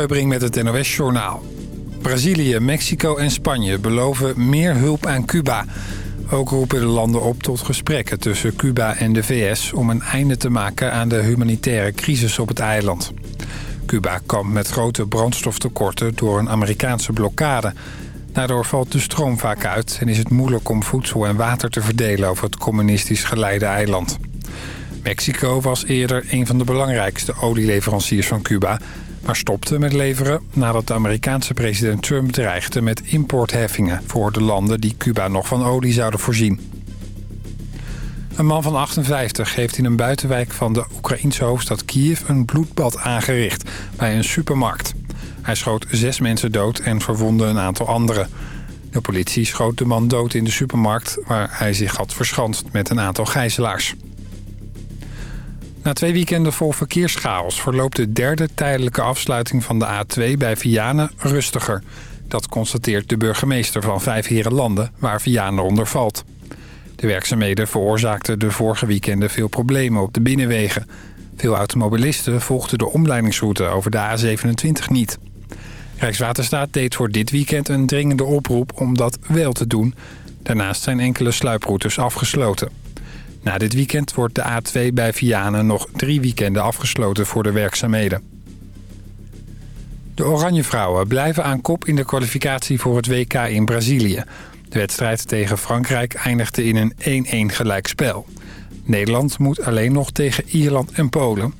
Eubring met het NOS-journaal. Brazilië, Mexico en Spanje beloven meer hulp aan Cuba. Ook roepen de landen op tot gesprekken tussen Cuba en de VS... om een einde te maken aan de humanitaire crisis op het eiland. Cuba kampt met grote brandstoftekorten door een Amerikaanse blokkade. Daardoor valt de stroom vaak uit en is het moeilijk om voedsel en water te verdelen... over het communistisch geleide eiland. Mexico was eerder een van de belangrijkste olieleveranciers van Cuba maar stopte met leveren nadat de Amerikaanse president Trump dreigde met importheffingen voor de landen die Cuba nog van olie zouden voorzien. Een man van 58 heeft in een buitenwijk van de Oekraïnse hoofdstad Kiev een bloedbad aangericht bij een supermarkt. Hij schoot zes mensen dood en verwondde een aantal anderen. De politie schoot de man dood in de supermarkt waar hij zich had verschanst met een aantal gijzelaars. Na twee weekenden vol verkeerschaos verloopt de derde tijdelijke afsluiting van de A2 bij Vianen rustiger. Dat constateert de burgemeester van Vijf Herenlanden, waar Vianen onder valt. De werkzaamheden veroorzaakten de vorige weekenden veel problemen op de binnenwegen. Veel automobilisten volgden de omleidingsroute over de A27 niet. Rijkswaterstaat deed voor dit weekend een dringende oproep om dat wel te doen. Daarnaast zijn enkele sluiproutes afgesloten. Na dit weekend wordt de A2 bij Vianen nog drie weekenden afgesloten voor de werkzaamheden. De Oranje Vrouwen blijven aan kop in de kwalificatie voor het WK in Brazilië. De wedstrijd tegen Frankrijk eindigde in een 1-1 gelijkspel. Nederland moet alleen nog tegen Ierland en Polen.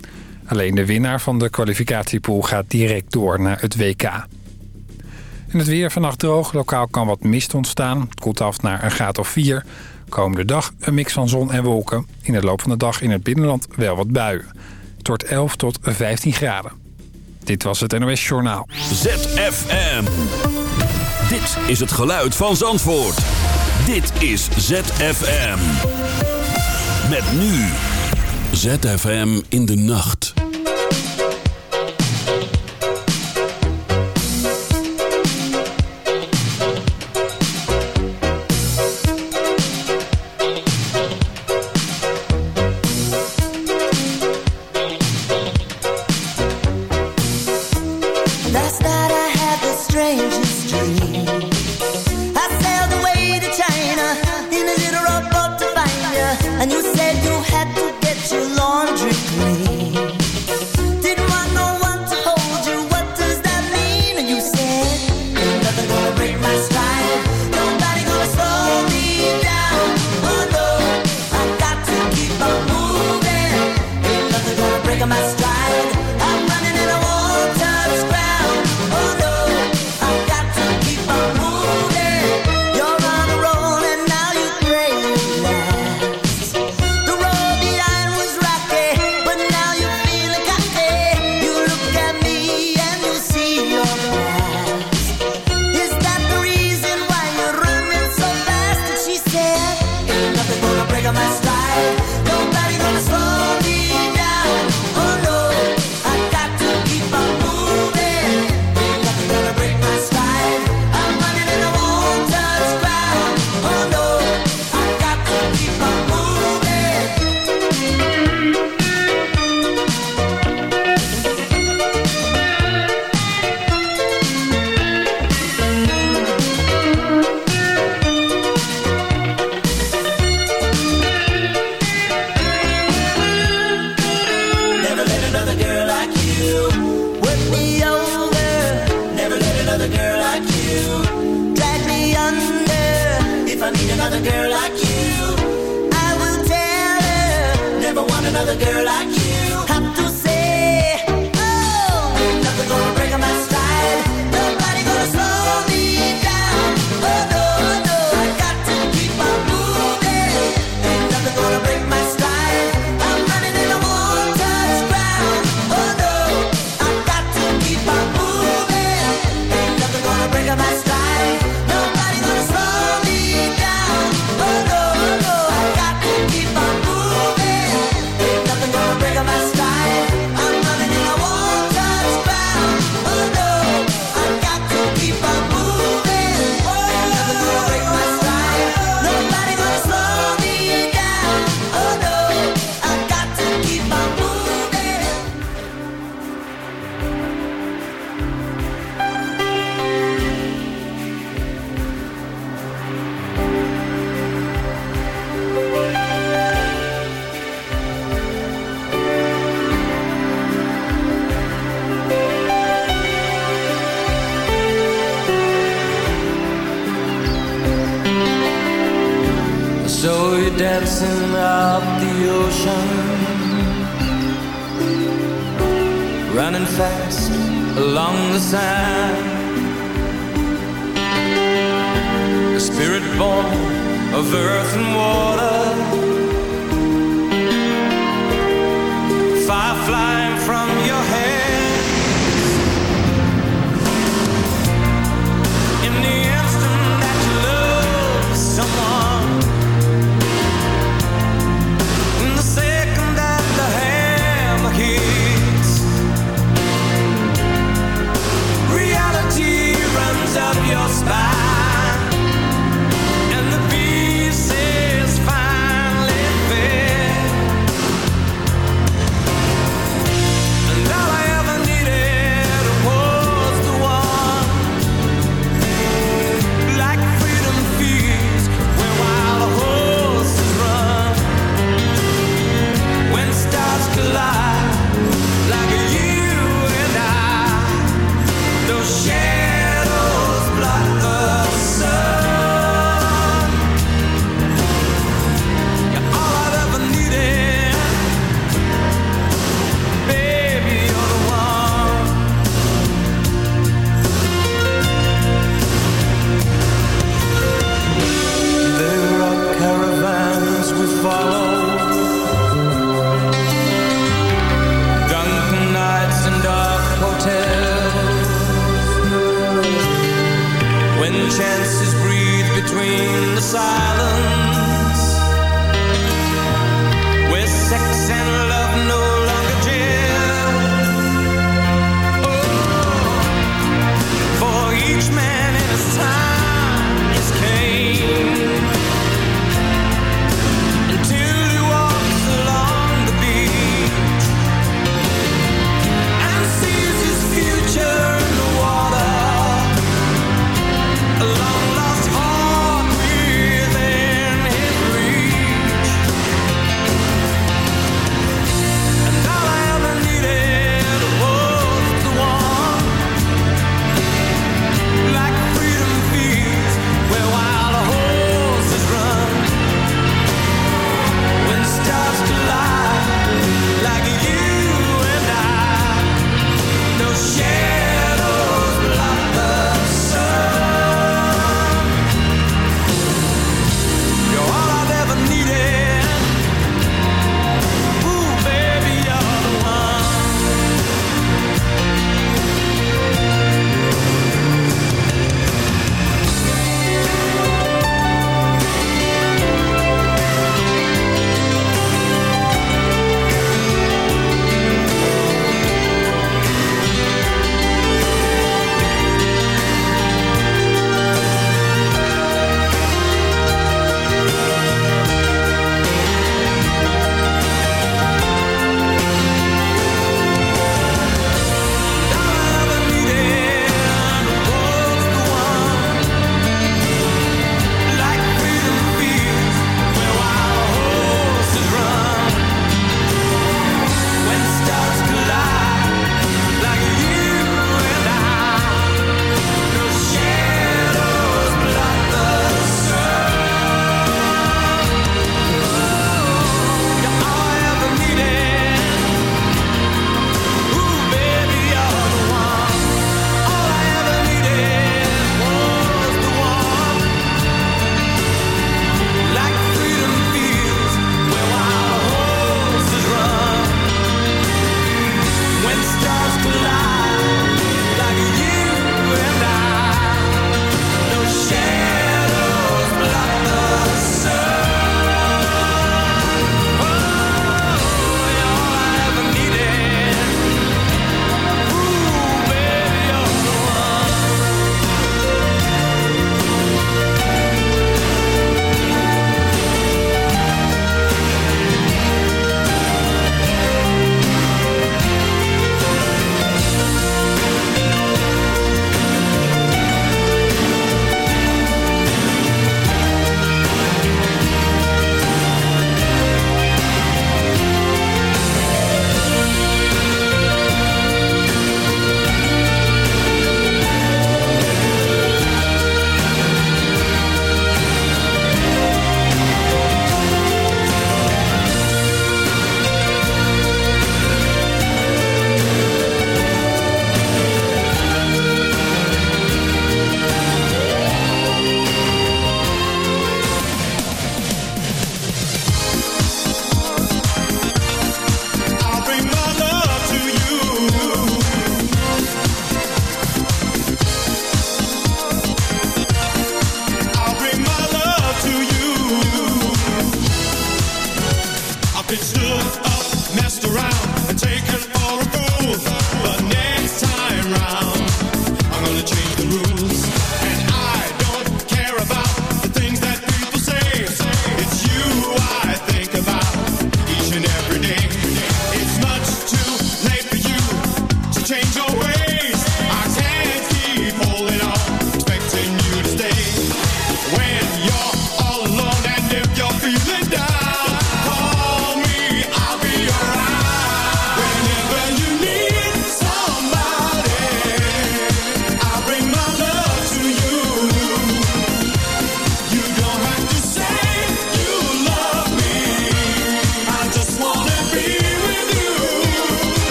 Alleen de winnaar van de kwalificatiepool gaat direct door naar het WK. In het weer vannacht droog. Lokaal kan wat mist ontstaan. Het af naar een graad of 4. Komende dag een mix van zon en wolken. In de loop van de dag in het binnenland wel wat buien. Het wordt 11 tot 15 graden. Dit was het NOS Journaal. ZFM. Dit is het geluid van Zandvoort. Dit is ZFM. Met nu. ZFM in de nacht.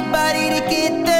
anybody to get there.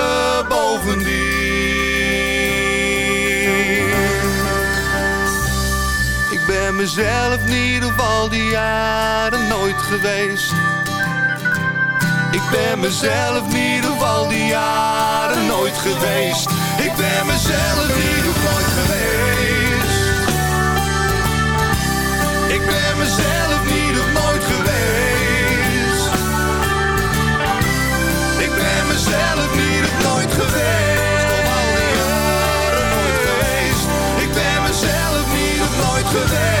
Mezelf niet op al die jaren nooit geweest. Ik ben mezelf niet op al die jaren nooit geweest. Ik ben mezelf niet nooit geweest. Ik ben mezelf niet nooit geweest. Ik ben mezelf niet nooit geweest. Nooit geweest. Ik ben mezelf niet nooit geweest.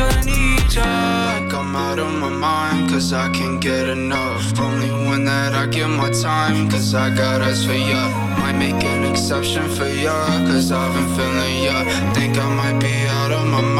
gonna need ya. Like I'm out of my mind, cause I can't get enough. Only when that I give my time, cause I got us for ya. Might make an exception for ya, cause I've been feeling ya. Think I might be out of my mind.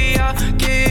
rocket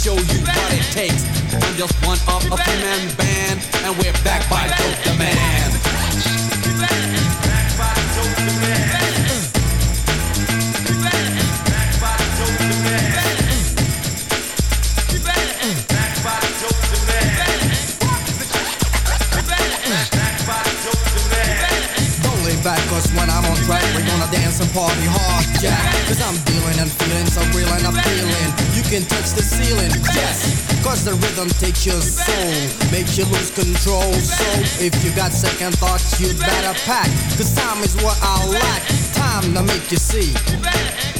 show you what it takes. I'm just one of a three-man band, and we're back by Dope the Man. Back, cause when I'm on track, we're gonna dance and party hard, yeah. Cause I'm so real feeling. You can touch the ceiling, yes. Cause the rhythm takes your soul, makes you lose control. So if you got second thoughts, you better pack. Cause time is what I lack. Time to make you see.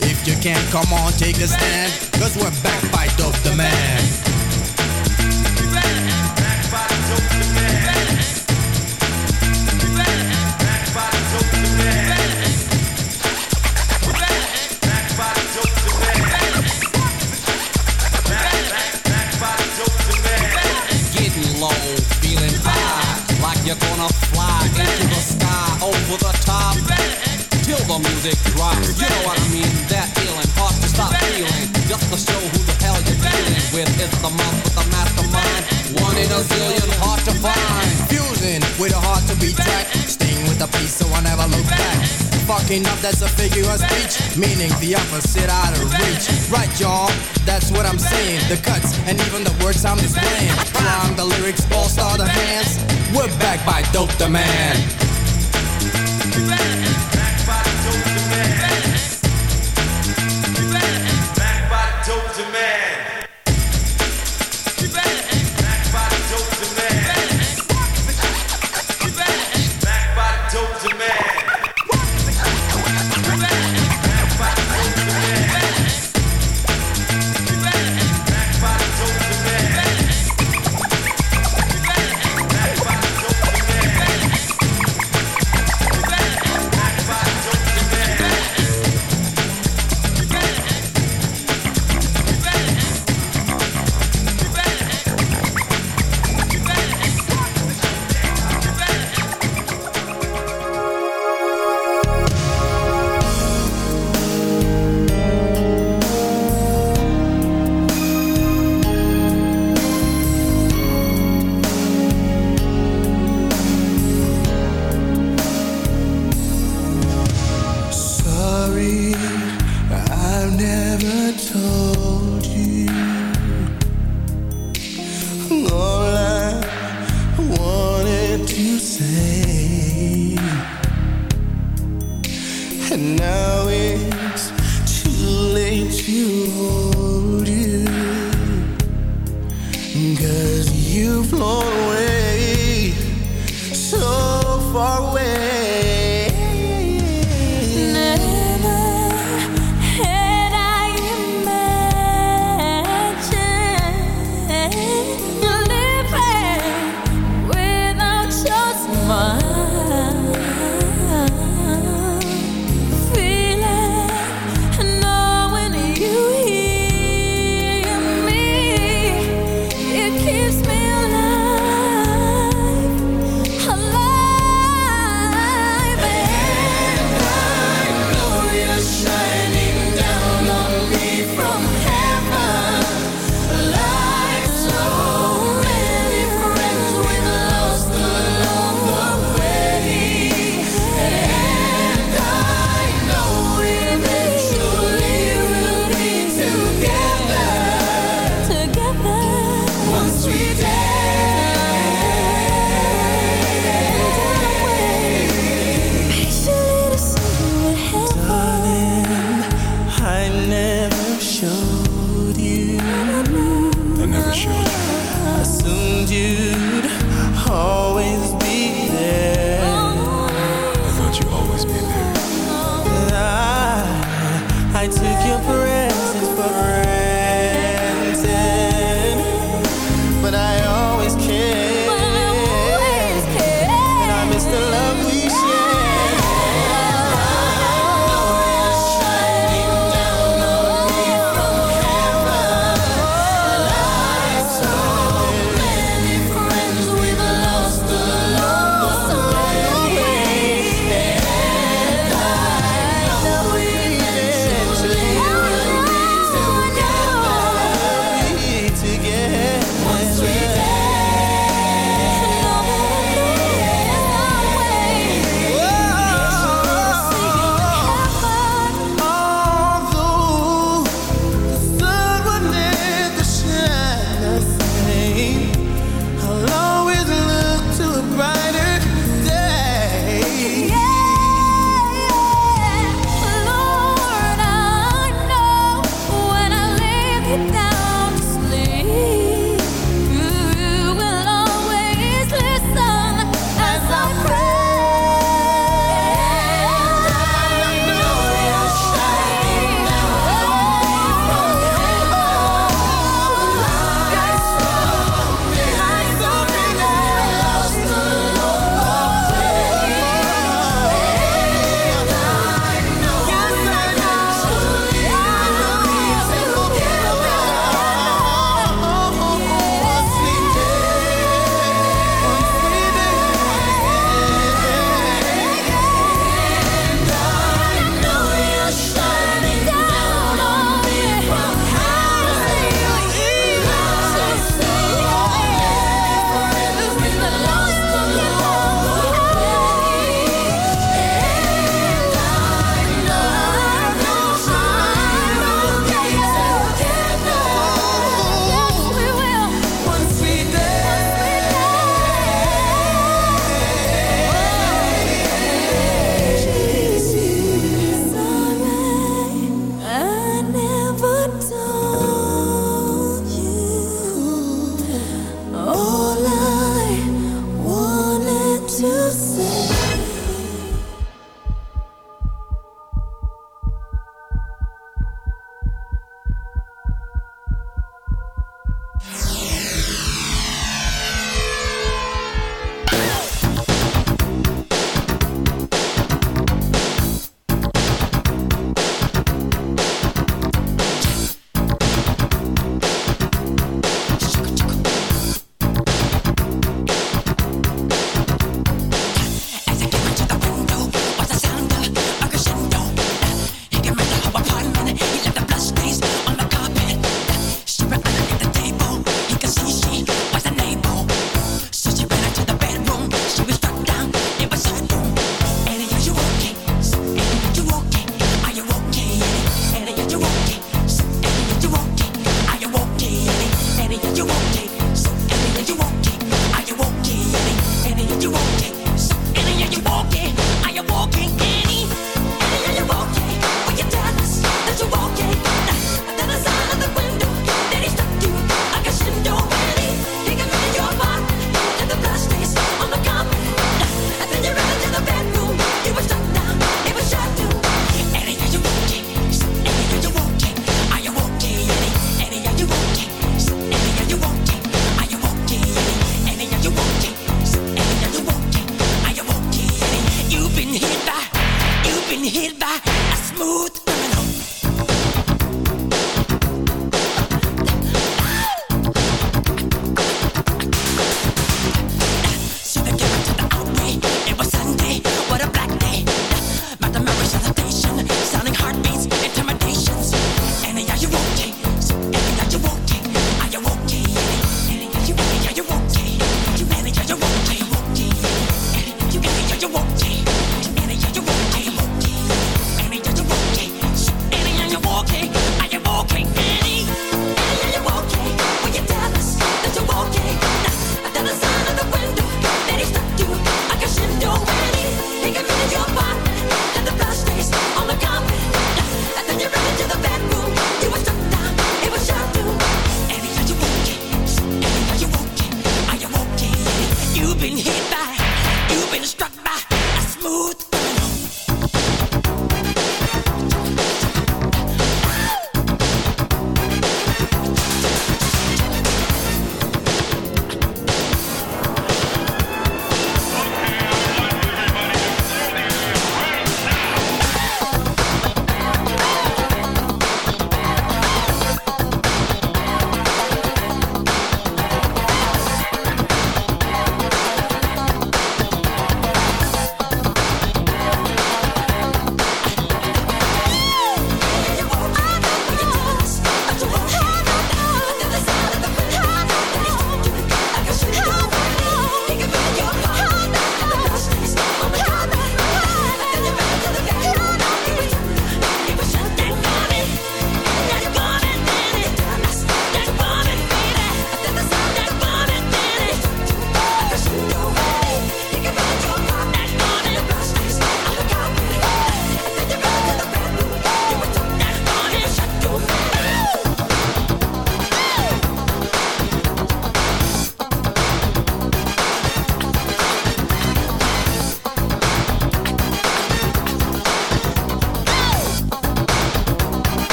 If you can, come on, take a stand. Cause we're back by Dope the Man. Getting low, feeling high, like you're gonna fly into the sky over the top till the music drops. You know what I mean? To show who the hell you're dealing with. It's the month with the mastermind. One in a zillion, hard to find. Fusing with a heart to be tracked. Staying with the peace so I never look back. Fucking up, that's a figure of speech. Meaning the opposite out of reach. Right, y'all, that's what I'm saying. The cuts and even the words I'm displaying. From the lyrics, all star the hands. We're back by Dope the Man.